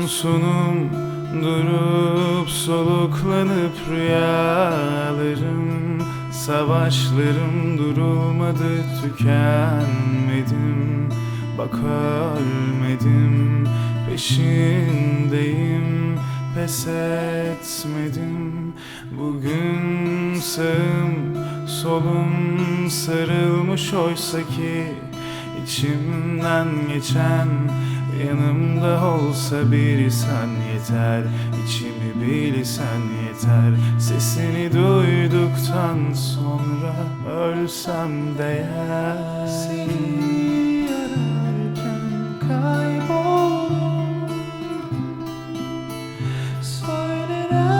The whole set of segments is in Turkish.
Yosunum durup soluklanıp rüyalarım Savaşlarım durulmadı tükenmedim Bak ölmedim peşindeyim pes etmedim. Bugün sağım solum sarılmış oysa ki içimden geçen Yanımda olsa biri sen yeter İçimi bilsen yeter. Sesini duyduktan sonra Ölsem değer Seni ararken kayboldum Söyle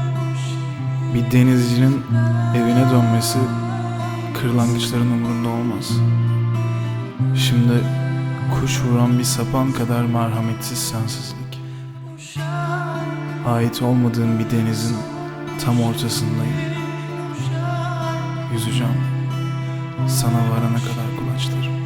bir denizcinin evine dönmesi kırlangıçların umurunda olmaz. Şimdi kuş vuran bir sapan kadar merhametsiz sensizlik. Ait olmadığım bir denizin tam ortasındayım. Yüzeceğim. Sana varana kadar kulaçlarım.